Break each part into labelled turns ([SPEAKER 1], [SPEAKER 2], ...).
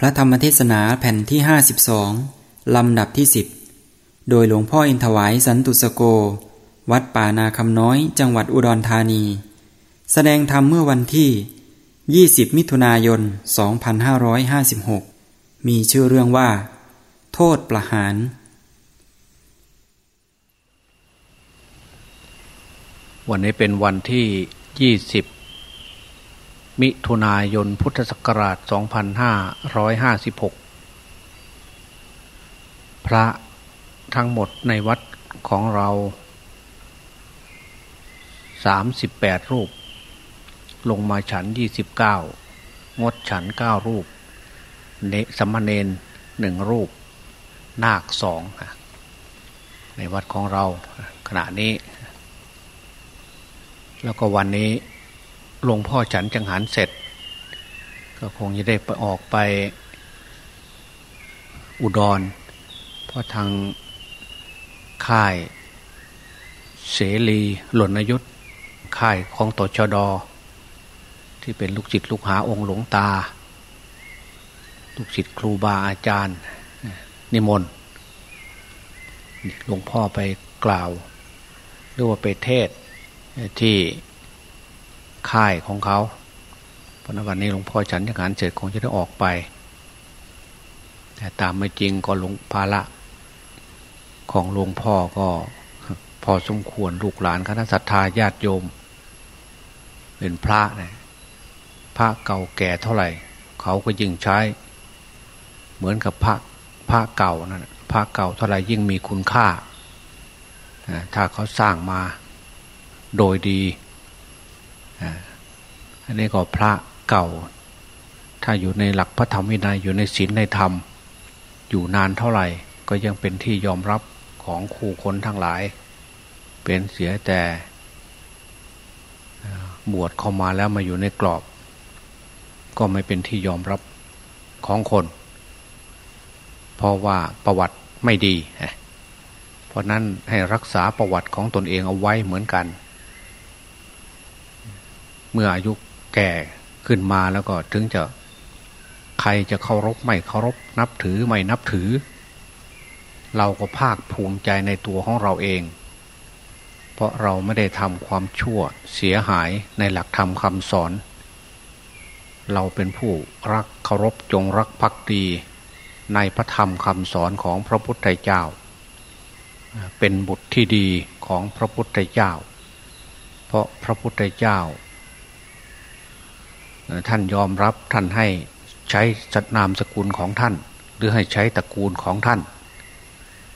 [SPEAKER 1] พระธรรมเทศนาแผ่นที่ 52 ลำดับที่ 10 โดยหลวงพ่ออินทวายสันตุสโก วัดป่านาคำน้อยจังหวัดอุดรธานี แสดงธรรมเมื่อวันที่ 20 มิถุนายน 2556 มีชื่อเรื่องว่า โทษประหาร
[SPEAKER 2] วันนี้เป็นวันที่ 20 มิถุนายนพุทธศักราช 2556 พระทั้งหมดในวัดของเรา 38 รูป ลงมาฉัน 29 งดฉัน 9 รูป เนสมณเณรหนึ่งรูป นาคสองในวัดของเราขณะนี้ แล้วก็วันนี้ หลวงพ่อฉันจังหันเสร็จ ก็คงจะได้ไปออกไปอุดร เพราะทางค่ายเสรีหล่นยุทธค่ายของตชดที่เป็นลูกจิตลูกหาองค์หลวงตา ลูกจิตครูบาอาจารย์ นิมนต์หลวงพ่อไปกล่าวหรือว่าไปเทศที่ ค่ายของเขาเพราะวันนี้หลวงพ่อฉันจะงานเสร็จคงจะได้ออกไป แต่ตามไม่จริงก็หลวงภาระของหลวงพ่อก็ พอสมควรลูกหลานคณะศรัทธาญาติโยม เป็นพระเนี่ยพระเก่าแก่เท่าไหร่ เขาก็ยิ่งใช้ เหมือนกับพระพระเก่านั่นพระเก่าเท่าไหร่ยิ่งมีคุณค่าถ้าเขาสร้างมาโดยดี อันนี้ก็พระเก่า ถ้าอยู่ในหลักพระธรรมวินัยอยู่ในศีลในธรรม อยู่นานเท่าไหร่ ก็ยังเป็นที่ยอมรับของคู่คนทั้งหลาย เป็นเสียแต่บวชเข้ามาแล้วมาอยู่ในกรอบ ก็ไม่เป็นที่ยอมรับของคน เพราะว่าประวัติไม่ดี เพราะนั้นให้รักษาประวัติของตนเองเอาไว้เหมือนกัน เมื่ออายุแก่ขึ้นมาแล้วก็ถึงจะใครจะเคารพไม่เคารพนับถือไม่นับถือ เราก็ภาคภูมิใจในตัวของเราเอง เพราะเราไม่ได้ทำความชั่วเสียหายในหลักธรรมคำสอน เราเป็นผู้รักเคารพจงรักภักดีในพระธรรมคำสอนของพระพุทธเจ้า เป็นบุตรที่ดีของพระพุทธเจ้า เพราะพระพุทธเจ้า ท่านยอมรับท่านให้ใช้จัดนามสกุลของท่าน หรือให้ใช้ตระกูลของท่าน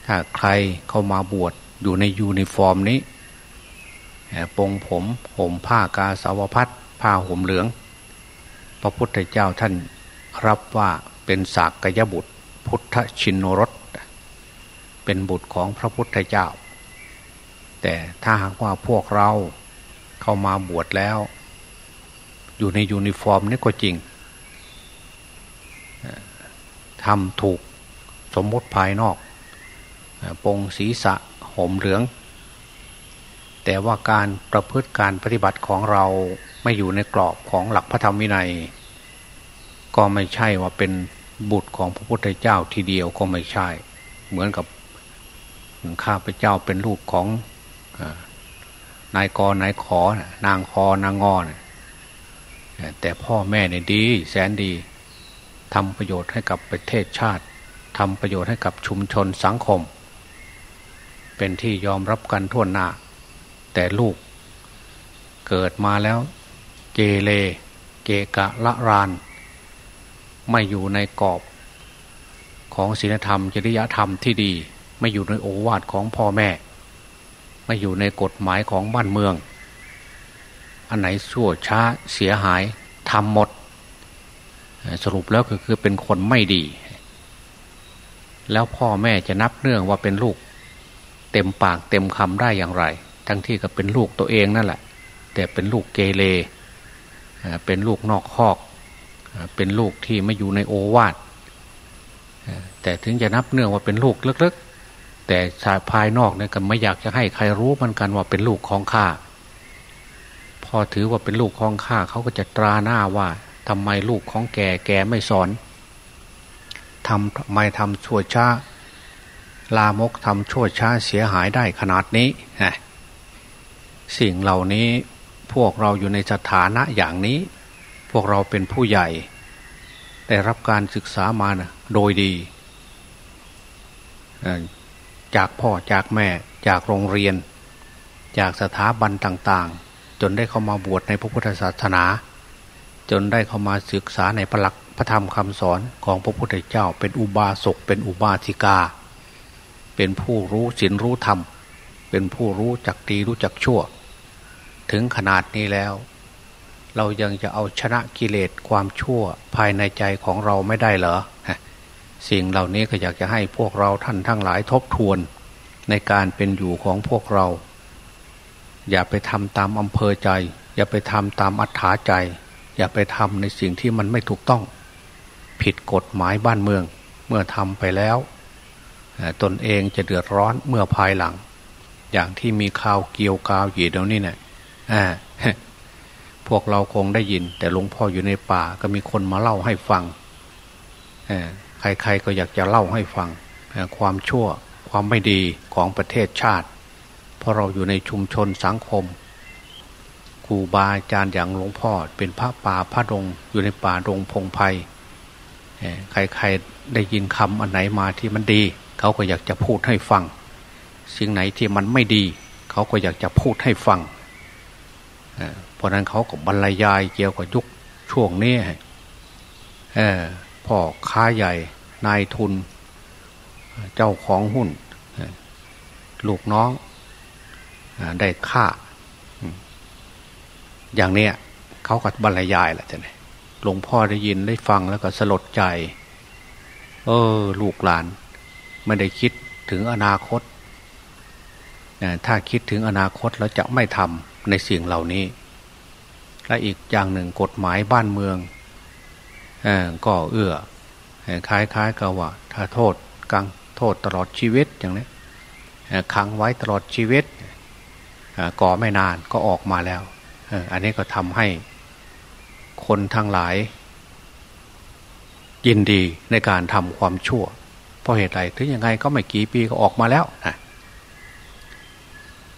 [SPEAKER 2] ถ้าใครเข้ามาบวชอยู่ในยูนิฟอร์มนี้ปลงผมห่มผ้ากาสาวพัสตร์ผ้าห่มเหลือง พระพุทธเจ้าท่านรับว่าเป็นสากยบุตร พุทธชิโนรสเป็นบุตรของพระพุทธเจ้า แต่ถ้าหากว่าพวกเราเข้ามาบวชแล้ว อยู่ในยูนิฟอร์มนี่ก็จริงทำถูกสมมติภายนอกปงศีรษะห่มเหลือง แต่ว่าการประพฤติการปฏิบัติของเราไม่อยู่ในกรอบของหลักพระธรรมวินัย ก็ไม่ใช่ว่าเป็นบุตรของพระพุทธเจ้าทีเดียวก็ไม่ใช่ เหมือนกับข้าพเจ้าเป็นลูกของนายกนายขอนางคอนางงอน แต่พ่อแม่เนี่ยดี แสนดีทำประโยชน์ให้กับประเทศชาติทำประโยชน์ให้กับชุมชนสังคม เป็นที่ยอมรับกันทั่วหน้า แต่ลูกเกิดมาแล้ว เกเลเกกะละราน ไม่อยู่ในกรอบ ของศีลธรรม จริยธรรมที่ดี ไม่อยู่ในโอวาทของพ่อแม่ ไม่อยู่ในกฎหมายของบ้านเมือง อันไหนชั่วช้าเสียหายทำหมด สรุปแล้วก็คือเป็นคนไม่ดี แล้วพ่อแม่จะนับเนื่องว่าเป็นลูก เต็มปากเต็มคำได้อย่างไร ทั้งที่ก็เป็นลูกตัวเองนั่นแหละ แต่เป็นลูกเกเรเป็นลูกนอกคอก เป็นลูกที่ไม่อยู่ในโอวาทแต่ถึงจะนับเนื่องว่าเป็นลูกเล็กๆแต่ชายภายนอกเนี่ยก็ไม่อยากจะให้ใครรู้มันกันว่าเป็นลูกของข้า พอถือว่าเป็นลูกของข้าเขาก็จะตราหน้าว่าทำไมลูกของแกแกไม่สอนทำไมทำชั่วช้า ลามกทำชั่วช้าเสียหายได้ขนาดนี้สิ่งเหล่านี้พวกเราอยู่ในสถานะอย่างนี้ พวกเราเป็นผู้ใหญ่ ได้รับการศึกษามานะโดยดี จากพ่อจากแม่จากโรงเรียน จากสถาบันต่างๆ จนได้เข้ามาบวชในพระพุทธศาสนา จนได้เข้ามาศึกษาในพระหลักพระธรรมคำสอนของพระพุทธเจ้า เป็นอุบาสกเป็นอุบาสิกา เป็นผู้รู้ศีลรู้ธรรม เป็นผู้รู้จักดีรู้จักชั่ว ถึงขนาดนี้แล้ว เรายังจะเอาชนะกิเลสความชั่วภายในใจของเราไม่ได้เหรอสิ่งเหล่านี้ก็อยากจะให้พวกเราท่านทั้งหลายทบทวนในการเป็นอยู่ของพวกเรา อย่าไปทำตามอำเภอใจ อย่าไปทำตามอัธยาใจ อย่าไปทำในสิ่งที่มันไม่ถูกต้อง ผิดกฎหมายบ้านเมือง เมื่อทำไปแล้วตนเองจะเดือดร้อนเมื่อภายหลัง อย่างที่มีข่าวเกี่ยวกาวอยู่เดี๋ยวนี้เนะี่ยพวกเราคงได้ยิน แต่หลวงพ่ออยู่ในป่าก็มีคนมาเล่าให้ฟังใครๆก็อยากจะเล่าให้ฟังความชั่วความไม่ดีของประเทศชาติ เพราะเราอยู่ในชุมชนสังคมครูบาอาจารย์อย่างหลวงพ่อ เป็นพระป่าพระดงอยู่ในป่าดงพงไพ่ใครๆได้ยินคำอันไหนมาที่มันดี เขาก็อยากจะพูดให้ฟัง สิ่งไหนที่มันไม่ดี เขาก็อยากจะพูดให้ฟังเพราะนั้นเขาก็บรรยายเกี่ยวกับยุคช่วงนี้พ่อค้าใหญ่นายทุน เจ้าของหุ้น ลูกน้อง ได้ค่า อย่างเนี้ยเขาก็บรรยายแหละจ้ะเนี่ยหลวงพ่อได้ยินได้ฟังแล้วก็สลดใจ เออ ลูกหลาน ไม่ได้คิดถึงอนาคต ถ้าคิดถึงอนาคตแล้วจะไม่ทำในสิ่งเหล่านี้ และอีกอย่างหนึ่งกฎหมายบ้านเมืองอก็เอื้อคล้ายๆกับว่า ถ้าโทษกังโทษตลอดชีวิตอย่างนี้ขังไว้ตลอดชีวิต ก่อไม่นานก็ออกมาแล้ว อันนี้ก็ทำให้คนทั้งหลาย ยินดีในการทำความชั่ว เพราะเหตุใดถึงยังไงก็ไม่กี่ปีก็ออกมาแล้วนะ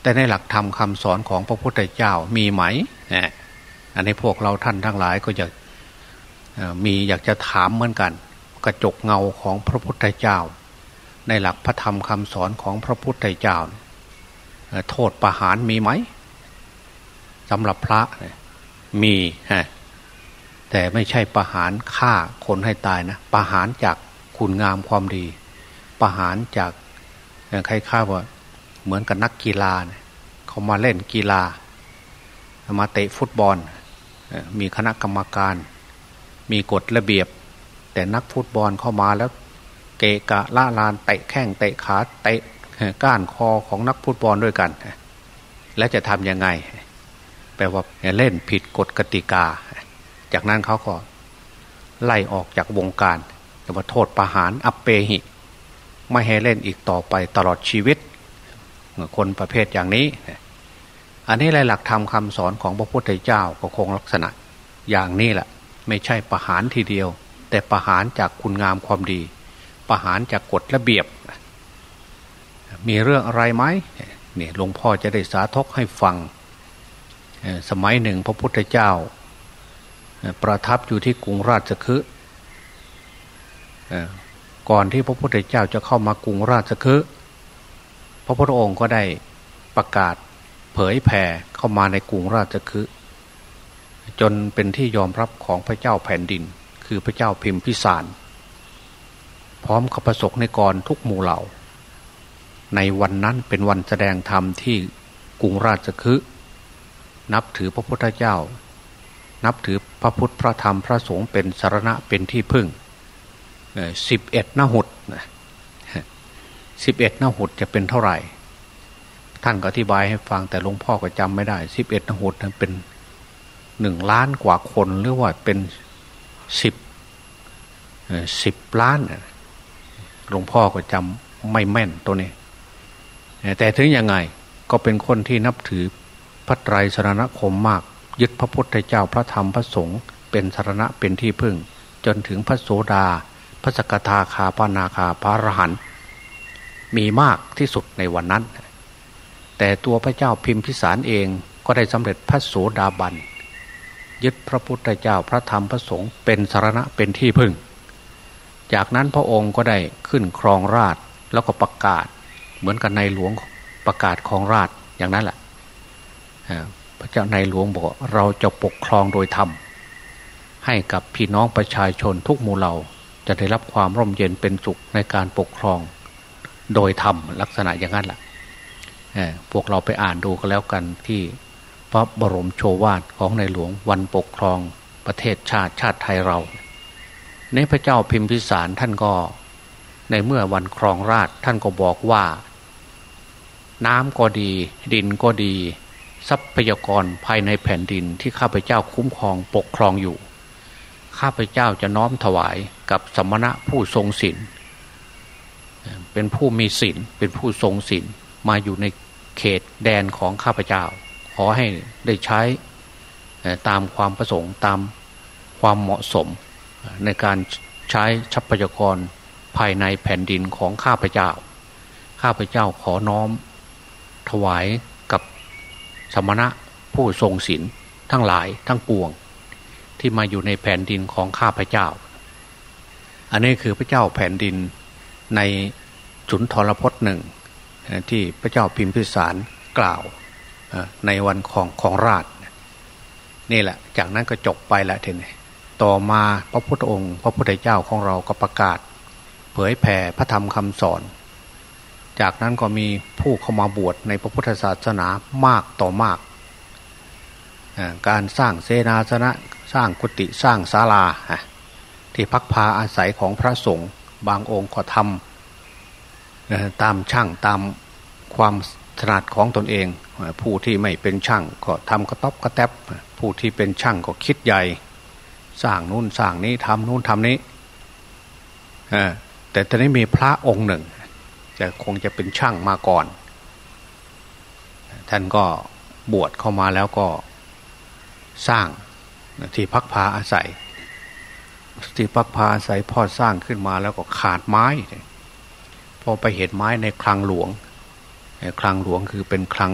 [SPEAKER 2] แต่ในหลักธรรมคาสอนของพระพุทธเจ้ามีไหมอันนี้พวกเราท่านทั้งหลายก็อยากมีอยากจะถามเหมือนกัน กระจกเงาของพระพุทธเจ้า ในหลักพระธรรมคำสอนของพระพุทธเจ้า โทษประหารมีไหมสำหรับพระมีฮะแต่ไม่ใช่ประหารฆ่าคนให้ตายนะประหารจากคุณงามความดี ประหารจากใครฆ่าว่า เหมือนกับนักกีฬาเนี่ยเขามาเล่นกีฬา มาเตะฟุตบอล มีคณะกรรมการ มีกฎระเบียบ แต่นักฟุตบอลเข้ามาแล้วเกะกะล่าลานเตะแข้งเตะขาเตะ ก้านคอของนักฟุตบอลด้วยกัน แล้วจะทำยังไง แปลว่าเล่นผิดกฎกติกา จากนั้นเขาก็ไล่ออกจากวงการแต่ว่าโทษประหารอัปเปหิ ไม่ให้เล่นอีกต่อไปตลอดชีวิตคนประเภทอย่างนี้ อันนี้ลยหลักธรรมคาสอนของพระพุทธเจ้าก็คงลักษณะ อย่างนี้แหละไม่ใช่ประหารทีเดียว แต่ประหารจากคุณงามความดี ประหารจากกฎระเบียบ มีเรื่องอะไรไหมเนี่ยหลวงพ่อจะได้สาธกให้ฟัง สมัยหนึ่งพระพุทธเจ้า ประทับอยู่ที่กรุงราชคฤห์ก่อนที่พระพุทธเจ้าจะเข้ามากรุงราชคฤห์พระพุทธองค์ก็ได้ประกาศเผยแผ่เข้ามาในกรุงราชคฤห์จนเป็นที่ยอมรับของพระเจ้าแผ่นดิน คือพระเจ้าพิมพิสาร พร้อมกับประสกในกรทุกหมู่เหล่า ในวันนั้นเป็นวันแสดงธรรมที่กรุงราชคฤห์นับถือพระพุทธเจ้า นับถือพระพุทธพระธรรมพระสงฆ์เป็นสารณะเป็นที่พึ่งสิบเอ็ดนหุดสิบเอ็ดนหุดจะเป็นเท่าไหร่ ท่านก็อธิบายให้ฟังแต่หลวงพ่อก็จำไม่ได้สิบเอ็ดนหุดนั้นเป็นหนึ่งล้านกว่าคนหรือว่าเป็นสิบสิบล้านหลวงพ่อก็จำไม่แม่นตัวนี้ แต่ถึงยังไงก็เป็นคนที่นับถือพระไตรสรณคมมาก ยึดพระพุทธเจ้าพระธรรมพระสงฆ์เป็นสารณะเป็นที่พึ่ง จนถึงพระโสดา พระสกทาคาพระนาคาพระอรหันต์มีมากที่สุดในวันนั้น แต่ตัวพระเจ้าพิมพิสารเองก็ได้สำเร็จพระโสดาบันยึดพระพุทธเจ้าพระธรรมพระสงฆ์เป็นสารณะเป็นที่พึ่ง จากนั้นพระองค์ก็ได้ขึ้นครองราชแล้วก็ประกาศ เหมือนกับในหลวงประกาศครองราชอย่างนั้นแหละพระเจ้าในหลวงบอกเราจะปกครองโดยธรรมให้กับพี่น้องประชาชนทุกหมู่เหล่าจะได้รับความร่มเย็นเป็นสุขในการปกครอง โดยธรรมลักษณะอย่างนั้นแหละพวกเราไปอ่านดูก็แล้วกันที่พระบรมโชวาทของในหลวงวันปกครองประเทศชาติชาติไทยเราในพระเจ้าพิมพิสารท่านก็ ในเมื่อวันครองราชท่านก็บอกว่า น้ำก็ดี ดินก็ดี ทรัพยากรภายในแผ่นดินที่ข้าพเจ้าคุ้มครองปกครองอยู่ ข้าพเจ้าจะน้อมถวายกับสมณะผู้ทรงศีลเป็นผู้มีศีลเป็นผู้ทรงศีลมาอยู่ในเขตแดนของข้าพเจ้า ขอให้ได้ใช้ตามความประสงค์ตามความเหมาะสม ในการใช้ทรัพยากรภายในแผ่นดินของข้าพเจ้า ข้าพเจ้าขอน้อม ถวายกับสมณะผู้ทรงศีลทั้งหลายทั้งปวง ที่มาอยู่ในแผ่นดินของข้าพเจ้า อันนี้คือพระเจ้าแผ่นดินในสุนทรพจน์หนึ่งที่พระเจ้าพิมพิสารกล่าวในวันของของราชนี่แหละ จากนั้นก็จบไปละทีนี้ต่อมาพระพุทธองค์ พระพุทธเจ้าของเราก็ประกาศ เผยแผ่พระธรรมคำสอน จากนั้นก็มีผู้เข้ามาบวชในพระพุทธศาสนามากต่อมาก การสร้างเสนาสนะสร้างกุฏิสร้างศาลา ที่พักพาอาศัยของพระสงฆ์บางองค์ก็ทำตามช่างตามความถนัดของตนเอง ผู้ที่ไม่เป็นช่างก็ทำกระต๊อบกระแทบผู้ที่เป็นช่างก็คิดใหญ่ สร้างนู่นสร้างนี้ทำนู่นทำนี้แต่ตอนนี้มีพระองค์หนึ่ง จะคงจะเป็นช่างมาก่อน ท่านก็บวชเข้ามาแล้วก็สร้างที่พักพาอาศัย ที่พักพาอาศัยพ่อสร้างขึ้นมาแล้วก็ขาดไม้ พอไปเห็นไม้ในคลังหลวงคลังหลวงคือเป็นคลัง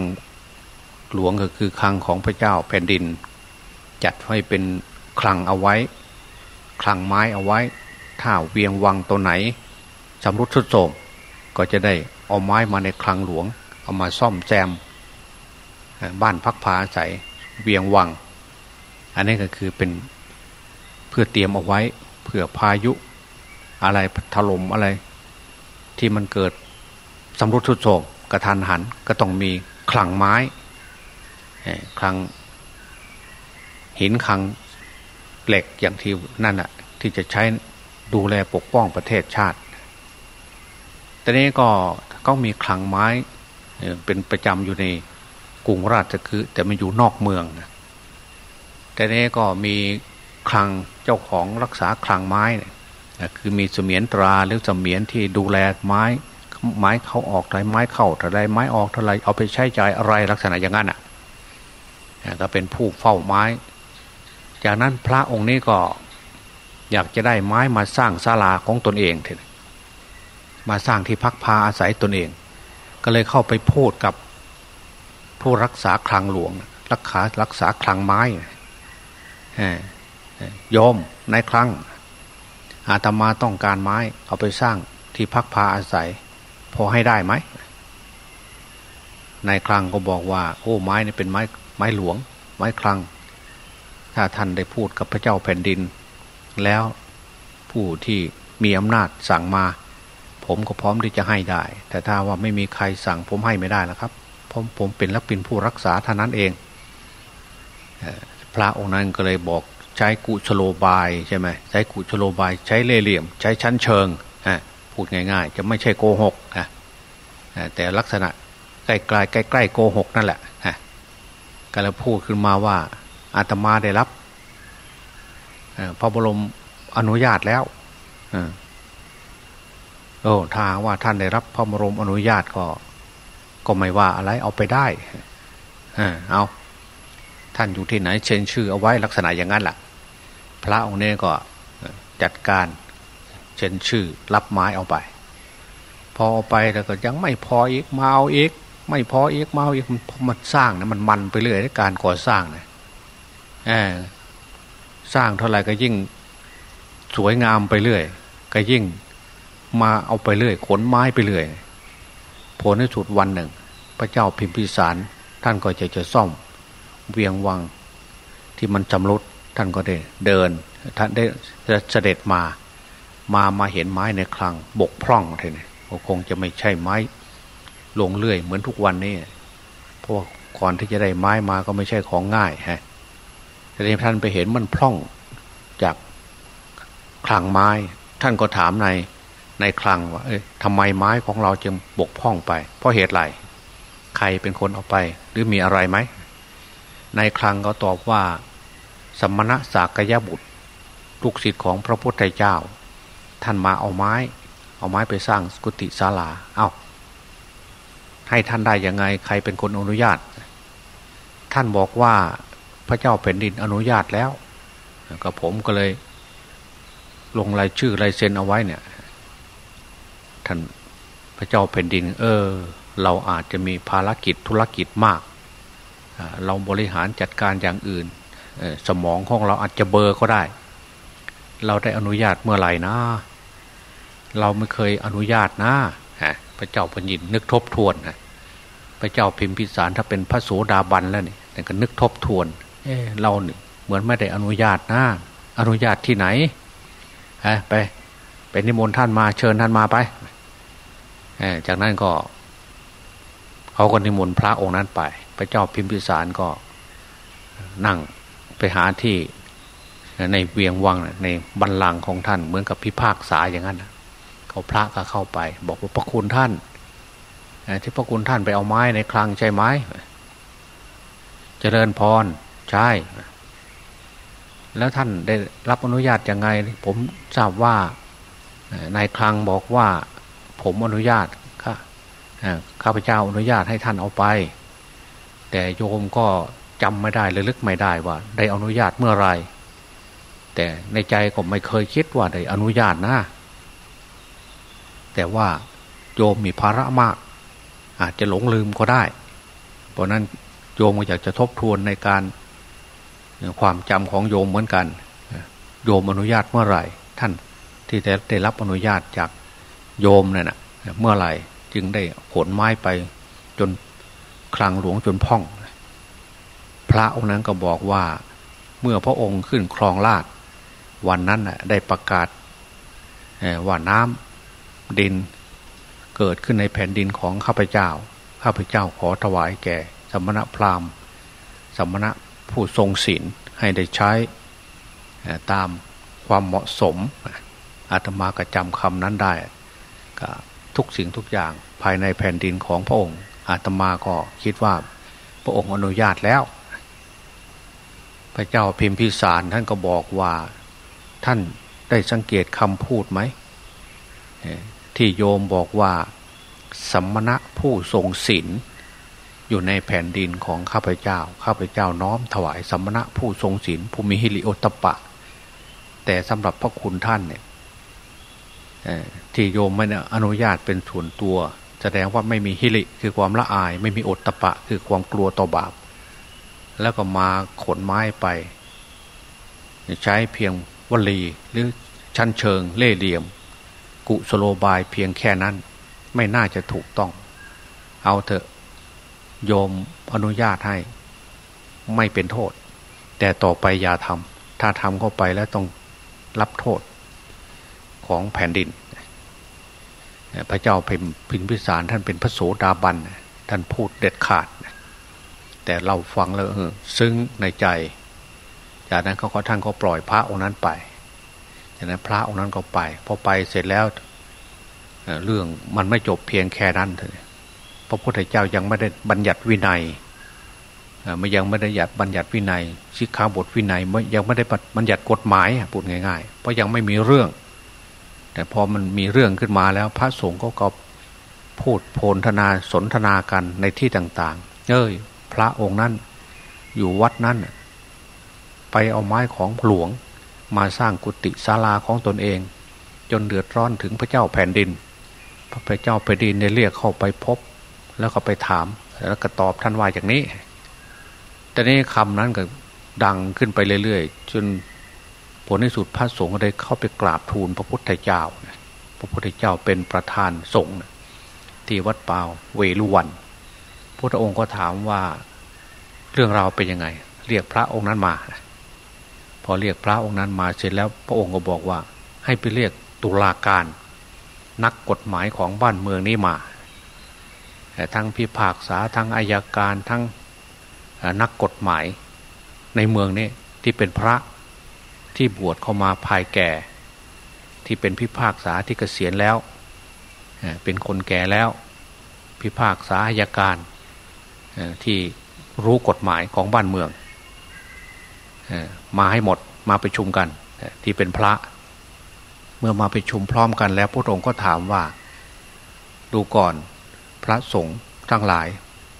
[SPEAKER 2] หลวงก็คือคลังของพระเจ้าแผ่นดิน จัดให้เป็นคลังเอาไว้ คลังไม้เอาไว้ ถ้าเวียงวังตัวไหนสำรุดสุดโทม ก็จะได้เอาไม้มาในคลังหลวง เอามาซ่อมแซมบ้านพักพาอาศัยเวียงวัง อันนี้ก็คือเป็นเพื่อเตรียมเอาไว้เผื่อพายุอะไรถล่มอะไร ที่มันเกิดสำรุดทุดโศกกระทันหันก็ต้องมีคลังไม้คลังหินคลังเหล็กอย่างที่นั่นอะที่จะใช้ดูแลปกป้องประเทศชาติ ต่นี้ก็ก็มีคลังไม้เป็นประจำอยู่ในกรุงราชคือแต่มันอยู่นอกเมืองแต่นี้ก็มีคลังเจ้าของรักษาคลังไม้เนี่ยคือมีเสมียนตราหรือเสมียนที่ดูแลไม้ ไม้เข้าออกไรไม้เข้าเท่าไรไม้ออกเท่าไรเอาไปใช้จ่ายอะไรลักษณะอย่างนั้นอะก็เป็นผู้เฝ้าไม้ จากนั้นพระองค์นี้ก็อยากจะได้ไม้มาสร้างศาลาของตนเองเถอะ มาสร้างที่พักพาอาศัยตนเอง ก็เลยเข้าไปพูดกับผู้รักษาคลังหลวง รักษารักษาคลังไม้โยมในครั้งอาตมาต้องการไม้ เอาไปสร้างที่พักพาอาศัย พอให้ได้ไหมในครั้งก็บอกว่า โอ้ไม้นี่เป็นไม้ไม้หลวง ไม้ครั้งถ้าท่านได้พูดกับพระเจ้าแผ่นดิน แล้วผู้ที่มีอำนาจสั่งมา ผมก็พร้อมที่จะให้ได้ แต่ถ้าว่าไม่มีใครสั่งผมให้ไม่ได้แล้วครับ ผมผมเป็นและเป็นผู้รักษาเท่านั้นเองพระองค์นั้นก็เลยบอกใช้กุชโลบายใช่ไหมใช้กุชโลบายใช้เล่เหลี่ยม ใช้ชั้นเชิงพูดง่าย ๆ จะไม่ใช่โกหกนะแต่ลักษณะใกล้ๆใกล้ๆโกหกนั่นแหละก็เลยพูดขึ้นมาว่าอาตมาได้รับพระบรมอนุญาตแล้ว โอ้ถ้าว่าท่านได้รับพระบรมอนุญาตก็ ก็ไม่ว่าอะไรเอาไปได้เอาท่านอยู่ที่ไหนเชิญชื่อเอาไว้ลักษณะอย่างนั้นแหละพระองค์นี้ก็จัดการเช่นชื่อรับไม้เอาไป พอเอาไปแล้วก็ยังไม่พออีกมาเอาอีกไม่พออีกมาเอาอีกมันสร้างนะมันมันไปเรื่อยในการก่อสร้างนะสร้างเท่าไหร่ก็ยิ่งสวยงามไปเรื่อย ก็ยิ่ง มาเอาไปเรื่อย ขนไม้ไปเรื่อยผลในสุดวันหนึ่ง พระเจ้าพิมพิสาร ท่านก็จะจะซ่อม เวียงวังที่มันจำรุดท่านก็ได้เดิน ท่านได้เสด็จมา มามาเห็นไม้ในคลัง บกพร่องเลยเนี่ยคงจะไม่ใช่ไม้ลงเลื่อย เหมือนทุกวันนี้เพราะก่อนที่จะได้ไม้มาก็ไม่ใช่ของง่ายฮะแต่ท่านไปเห็นมันพร่องจากคลังไม้ ท่านก็ถามใน ในคลังว่า เอ้ยทำไมไม้ของเราจึงบกพร่องไป เพราะเหตุไรใครเป็นคนเอาไป หรือมีอะไรไหม ในคลังก็ตอบว่า สมณะสากยบุตรลูกศิษย์ของพระพุทธเจ้า ท่านมาเอาไม้ เอาไม้ไปสร้างกุฏิศาลา เอา้า ให้ท่านได้ยังไง ใครเป็นคนอนุญาต ท่านบอกว่าพระเจ้าแผ่นดินอนุญาตแล้ว ก็ผมก็เลย ลงรายชื่อรายเซ็นเอาไว้เนี่ย ท่านพระเจ้าแผ่นดิน เออ เราอาจจะมีภารกิจธุรกิจมาก เราบริหารจัดการอย่างอื่น สมองของเราอาจจะเบอร์ก็ได้ เราได้อนุญาตเมื่อไหร่นะ เราไม่เคยอนุญาตนะพระเจ้าแผ่นดินนึกทบทวนนะพระเจ้าพิมพิสารถ้าเป็นพระโสดาบันแล้วนี่แต่ก็นึกทบทวน เออเราเนี่ยเหมือนไม่ได้อนุญาตนะอนุญาตที่ไหนฮะไปเป็นนิมนต์ท่านมาเชิญท่านมาไป จากนั้นก็เขาก็นิมนต์พระองค์นั้นไป พระเจ้าพิมพิสารก็นั่งไปหาที่ในเวียงวังในบันลังของท่านเหมือนกับพิพากษาอย่างนั้นเขาพระก็เข้าไป บอกว่าพระคุณท่านที่พระคุณท่านไปเอาไม้ในคลังใช่ไหมเจริญพรใช่ แล้วท่านได้รับอนุญาตยังไง ผมทราบว่านายคลังบอกว่า ผมอนุญาตค่ะข้าพเจ้าอนุญาตให้ท่านเอาไป แต่โยมก็จำไม่ได้เลยลึกไม่ได้ว่า ได้อนุญาตเมื่อไรแต่ในใจก็ไม่เคยคิดว่าได้อนุญาตนะ แต่ว่าโยมมีภาระมาก อาจจะหลงลืมก็ได้ เพราะนั้นโยมก็อยากจะทบทวนในการความจำของโยมเหมือนกัน โยมอนุญาตเมื่อไหร่ ท่านที่ได้รับอนุญาตจาก โยมเนี่ยนะเมื่อไหร่จึงได้ขนไม้ไปจนคลังหลวงจนพ่อง พระองค์นั้นก็บอกว่าเมื่อพระองค์ขึ้นคลองลาด วันนั้นได้ประกาศว่าน้ำดินเกิดขึ้นในแผ่นดินของข้าพเจ้า ข้าพเจ้าขอถวายแก่ สมณพราหมณ์ สมณะผู้ทรงศีลให้ได้ใช้ตามความเหมาะสมอาตมากระจำคำนั้นได้ ทุกสิ่งทุกอย่างภายในแผ่นดินของพระองค์ อาตมาก็คิดว่าพระองค์อนุญาตแล้ว พระเจ้าพิมพิสารท่านก็บอกว่าท่านได้สังเกตคำพูดไหม ที่โยมบอกว่าสัมมณะผู้ทรงศีลอยู่ในแผ่นดินของข้าพเจ้า ข้าพเจ้าน้อมถวายสัมมณะผู้ทรงศีลผู้มีฮิริโอตปะ แต่สำหรับพระคุณท่านเนี่ย ที่โยมไม่อนุญาตเป็นส่วนตัว แสดงว่าไม่มีฮิริคือความละอาย ไม่มีโอตะปะ คือความกลัวต่อบาป แล้วก็มาขนไม้ไป ใช้เพียงวลีหรือชั้นเชิงเล่เหลี่ยม กุสโลบายเพียงแค่นั้น ไม่น่าจะถูกต้อง เอาเถอะโยมอนุญาตให้ ไม่เป็นโทษ แต่ต่อไปอย่าทำถ้าทำเข้าไปแล้วต้องรับโทษ ของแผ่นดิน พระเจ้าพิมพินพิสารท่านเป็นพระโสดาบันท่านพูดเด็ดขาด แต่เราฟังแล้วซึ้งในใจ จากนั้นเขาก็ท่านก็ปล่อยพระองค์นั้นไป จากนั้นพระองค์นั้นก็ไป พอไปเสร็จแล้วเรื่องมันไม่จบเพียงแค่นั้นเถอะพระพุทธเจ้ายังไม่ได้บัญญัติวินัยมันยังไม่ได้บัญญัติวินัยชิขาบทวินัยยังไม่ได้บัญญัติกฎหมายพูดง่ายๆ เพราะยังไม่มีเรื่อง แต่พอมันมีเรื่องขึ้นมาแล้ว พระสงฆ์ก็ก็พูดโพลธนาสนทนากันในที่ต่างๆ เอ้ย พระองค์นั้น อยู่วัดนั้นไปเอาไม้ของหลวง มาสร้างกุฏิศาลาของตนเอง จนเดือดร้อนถึงพระเจ้าแผ่นดิน พระเจ้าแผ่นดินเนี่ยเรียกเข้าไปพบ แล้วก็ไปถาม แล้วก็ตอบท่านว่าอย่างนี้ แต่นี้คำนั้นก็ดังขึ้นไปเรื่อยๆจน ผลในสุดพระสงฆ์ได้เข้าไปกราบทูลพระพุทธเจ้า พระพุทธเจ้าเป็นประธานสงฆ์ที่วัดเปล่าเวลุวันพระองค์ก็ถามว่าเรื่องราวเป็นยังไง เรียกพระองค์นั้นมา พอเรียกพระองค์นั้นมาเสร็จแล้วพระองค์ก็บอกว่า ให้ไปเรียกตุลาการ นักกฎหมายของบ้านเมืองนี้มาทั้งพิพากษาทั้งอายการทั้งนักกฎหมายในเมืองนี้ที่เป็นพระ ที่บวชเข้ามาภายแก่ ที่เป็นพิพากษาที่เกษียณแล้ว เป็นคนแก่แล้ว พิพากษาอายการที่รู้กฎหมายของบ้านเมือง มาให้หมดมาไปชุมกันที่เป็นพระ เมื่อมาไปชุมพร้อมกันแล้วพระองค์ก็ถามว่า ดูก่อนพระสงฆ์ทั้งหลาย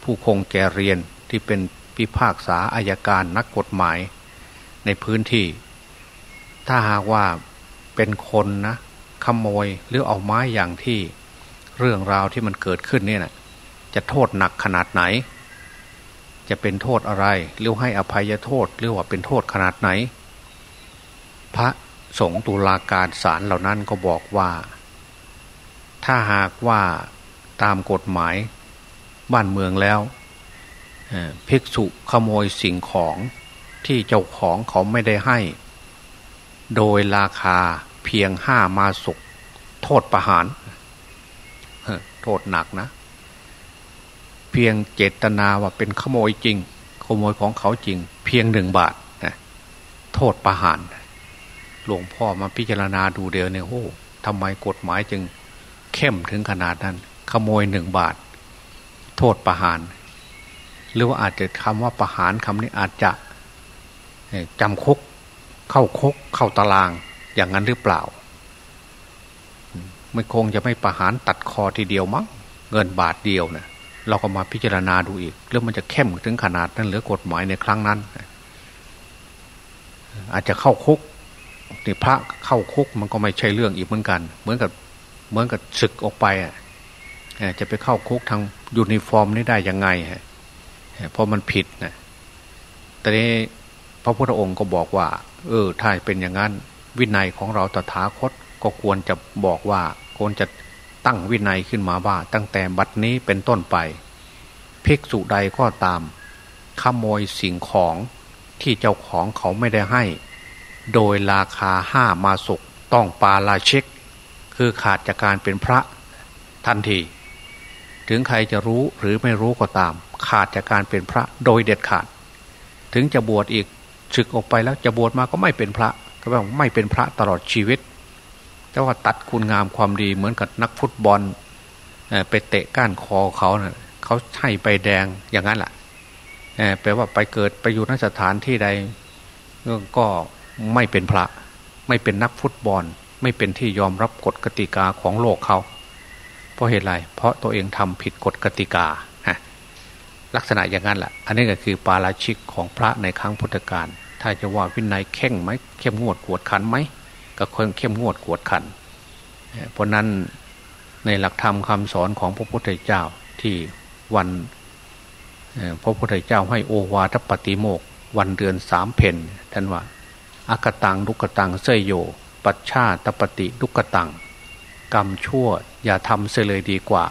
[SPEAKER 2] ผู้คงแก่เรียนที่เป็นพิพากษาอายการนักกฎหมาย ในพื้นที่ ถ้าหากว่าเป็นคนนะขโมยหรือเอาไม้อย่างที่เรื่องราวที่มันเกิดขึ้นเนี่ยนะจะโทษหนักขนาดไหน จะเป็นโทษอะไรหรือให้อภัยโทษหรือว่าเป็นโทษขนาดไหน พระสงฆ์ตุลาการศาลเหล่านั้นก็บอกว่า ถ้าหากว่าตามกฎหมายบ้านเมืองแล้วภิกษุขโมยสิ่งของที่เจ้าของเขาไม่ได้ให้ โดยราคาเพียงห้ามาสุกโทษประหาร โทษหนักนะ เพียงเจตนาว่าเป็นขโมยจริง ขโมยของเขาจริง เพียงหนึ่งบาทนะโทษประหาร หลวงพ่อมาพิจารณาดูเดียวเนี่ยโอ้ทำไมกฎหมายจึงเข้มถึงขนาดนั้น ขโมยหนึ่งบาท โทษประหาร หรือว่าอาจจะคำว่าประหารคำนี้อาจจะจำคุก เข้าคุกเข้าตารางอย่างนั้นหรือเปล่า ไม่คงจะไม่ประหารตัดคอทีเดียวมั้งเงินบาทเดียวเนะ่ยเราก็มาพิจารณาดูอีกเรื่องมันจะเข้มถึงขนาดนั้นหรือกฎหมายในครั้งนั้น อาจจะเข้าคุกนี่พระเข้าคุกมันก็ไม่ใช่เรื่องอีกเหมือนกัน เหมือนกับเหมือนกับสึกออกไปอะจะไปเข้าคุกทางยูนิฟอร์มนี่ได้ยังไงฮะเพราะมันผิดนะแต่นี้ พระพุทธองค์ก็บอกว่า เออถ้าเป็นอย่างนั้น วินัยของเราตถาคตก็ควรจะบอกว่าควรจะตั้งวินัยขึ้นมาว่า ตั้งแต่บัดนี้เป็นต้นไปภิกษุใดก็ตามขโมยสิ่งของที่เจ้าของเขาไม่ได้ให้ โดยราคาห้ามาสุกต้องปาลาเช็คคือขาดจากการเป็นพระทันที ถึงใครจะรู้หรือไม่รู้ก็ตาม ขาดจากการเป็นพระโดยเด็ดขาด ถึงจะบวชอีก ศึกออกไปแล้วจะบวชมาก็ไม่เป็นพระ ก็แปลว่าไม่เป็นพระตลอดชีวิต แต่ว่าตัดคุณงามความดีเหมือนกับนักฟุตบอลไปเตะก้านคอเขาเนะ่ยเขาให้ไปแดงอย่างนั้นแหละแปลว่าไปเกิดไปอยู่นสถานที่ใดก็ไม่เป็นพระ ไม่เป็นนักฟุตบอล ไม่เป็นที่ยอมรับกฎกติกาของโลกเขา เพราะเหตุไร เพราะตัวเองทำผิดกฎกติกาลักษณะอย่างนั้นแหละอันนี้ก็คือปาราชิกของพระในครั้งพุทธกาล ถ้าจะว่าวินัยเข่งไหมเข้มงวดกวดขันไหมก็คงเข้มงวดกวดขัน เพราะนั้นในหลักธรรมคาสอนของพระพุทธเจ้าที่วันพระพุทธเจ้าให้โอวาทปฏิโมกวันเดือนสามเพนท่านว่าอากตังลุกตังเสยโย ปัชชาตปฏิลุกตัง กรรมชั่วอย่าทำเสียเลยดีกว่า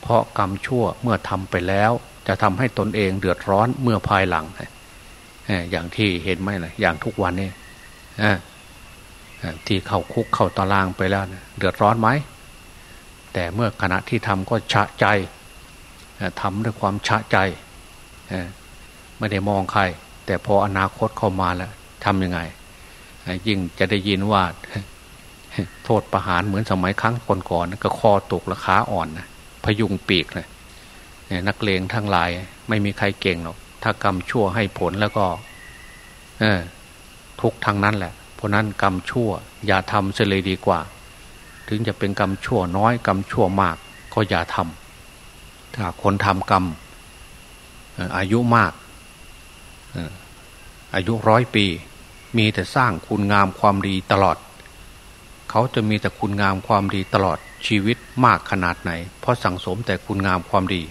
[SPEAKER 2] เพราะกรรมชั่วเมื่อทำไปแล้ว จะทำให้ตนเองเดือดร้อนเมื่อภายหลัง อย่างที่เห็นไหมนะอย่างทุกวันนี้ที่เข้าคุกเข้าตารางไปแล้วเดือดร้อนไหมแต่เมื่อขณะที่ทำก็ชะใจทำด้วยความชะใจไม่ได้มองใคร แต่พออนาคตเข้ามาแล้วทำยังไง ยิ่งจะได้ยินว่า โทษประหารเหมือนสมัยครั้งก่อนๆก็คอตกราคาอ่อนนะพยุงปีกเลยนักเลงทั้งหลาย ไม่มีใครเก่งหรอก ถ้ากรรมชั่วให้ผลแล้วก็ เออ ทุกทางนั้นแหละ เพราะนั้นกรรมชั่ว อย่าทำเสียเลยดีกว่า ถึงจะเป็นกรรมชั่วน้อยกรรมชั่วมาก ก็อย่าทำถ้าคนทำกรรมอายุมากอายุร้อยปี มีแต่สร้างคุณงามความดีตลอด เขาจะมีแต่คุณงามความดีตลอดชีวิตมากขนาดไหน เพราะสั่งสมแต่คุณงามความดี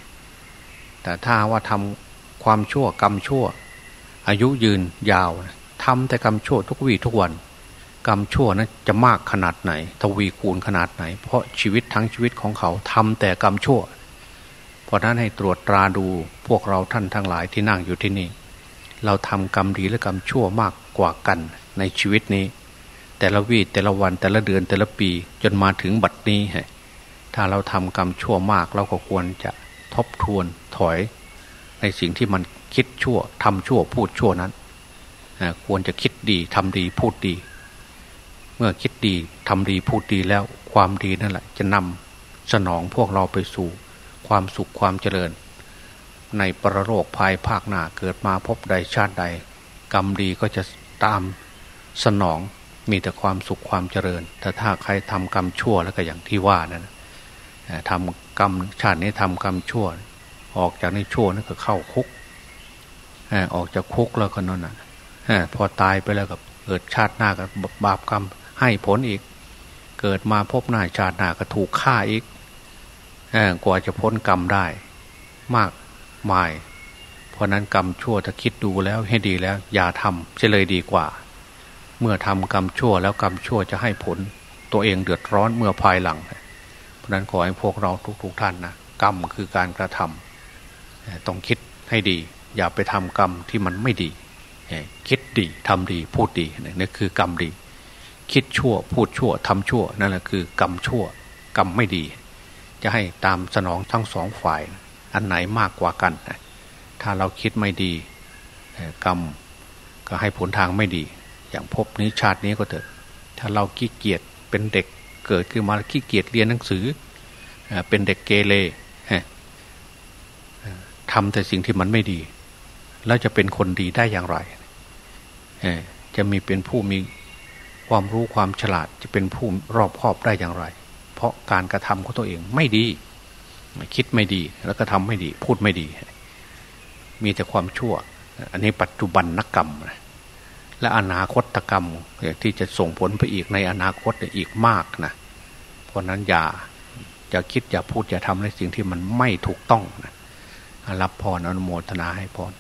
[SPEAKER 2] แต่ถ้าว่าทำ ความชั่วกรรมชั่ว อายุยืนยาวทำแต่กรรมชั่วทุกวี่ทุกวัน กรรมชั่วนะั้นจะมากขนาดไหน ทวีคูณขนาดไหน เพราะชีวิตทั้งชีวิตของเขาทำแต่กรรมชั่ว เพราะนั้นให้ตรวจตราดูพวกเราท่านทั้งหลายที่นั่งอยู่ที่นี่ เราทำกรรมดีและกรรมชั่วมากกว่ากันในชีวิตนี้ แต่ละวีแต่ละวันแต่ละเดือนแต่ละปีจนมาถึงบัดนี้ถ้าเราทำกรรมชั่วมากเราก็ควรจะทบทวนถอย ในสิ่งที่มันคิดชั่วทำชั่วพูดชั่วนั้นควรจะคิดดีทำดีพูดดี เมื่อคิดดีทำดีพูดดีแล้วความดีนั่นแหละ จะนำสนองพวกเราไปสู่ ความสุขความเจริญ ในปรโรคภายภาคหน้าเกิดมาพบใดชาติใด กรรมดีก็จะตามสนองมีแต่ความสุขความเจริญ แต่ถ้าใครทำกรรมชั่วแล้วก็อย่างที่ว่านั่นทำกรรมชาตินี้ทำกรรมชั่ว ออกจากในชั่วนั่นก็เข้าคุกออกจากคุกแล้วก็นั่นน่ะพอตายไปแล้วก็เกิดชาติหน้าก็บาปกรรมให้ผลอีก เกิดมาพบหน้าชาติหน้าก็ถูกฆ่าอีกกว่าจะพ้นกรรมได้ มากมาย เพราะนั้นกรรมชั่วถ้าคิดดูแล้วให้ดีแล้ว อย่าทำจะเลยดีกว่า เมื่อทำกรรมชั่วแล้วกรรมชั่วจะให้ผล ตัวเองเดือดร้อนเมื่อภายหลัง เพราะนั้นขอให้พวกเราทุกๆทท่านนะกรรมคือการกระทำ ต้องคิดให้ดี อย่าไปทำกรรมที่มันไม่ดี คิดดีทำดีพูดดีนี่คือกรรมดี คิดชั่วพูดชั่วทำชั่วนั่นแหละคือกรรมชั่ว กรรมไม่ดี จะให้ตามสนองทั้งสองฝ่าย อันไหนมากกว่ากัน ถ้าเราคิดไม่ดีกรรมก็ให้ผลทางไม่ดี อย่างพบนี้ชาตินี้ก็เถอะ ถ้าเราขี้เกียจเป็นเด็กเกิดขึ้นมาขี้เกียจเรียนหนังสือ เป็นเด็กเกเร ทำแต่สิ่งที่มันไม่ดี แล้วจะเป็นคนดีได้อย่างไรจะมีเป็นผู้มีความรู้ความฉลาดจะเป็นผู้รอบคอบได้อย่างไร เพราะการกระทำของตัวเองไม่ดี คิดไม่ดีแล้วก็ทำไม่ดี พูดไม่ดี มีแต่ความชั่ว อันนี้ปัจจุบันนักกรรมนะและอนาคตกรรมที่จะส่งผลไปอีกในอนาคตอีกมากนะเพราะนั้นอย่าอย่าคิดอย่าพูดอย่าทำในสิ่งที่มันไม่ถูกต้องนะ รับพรอนุโมทนาให้พร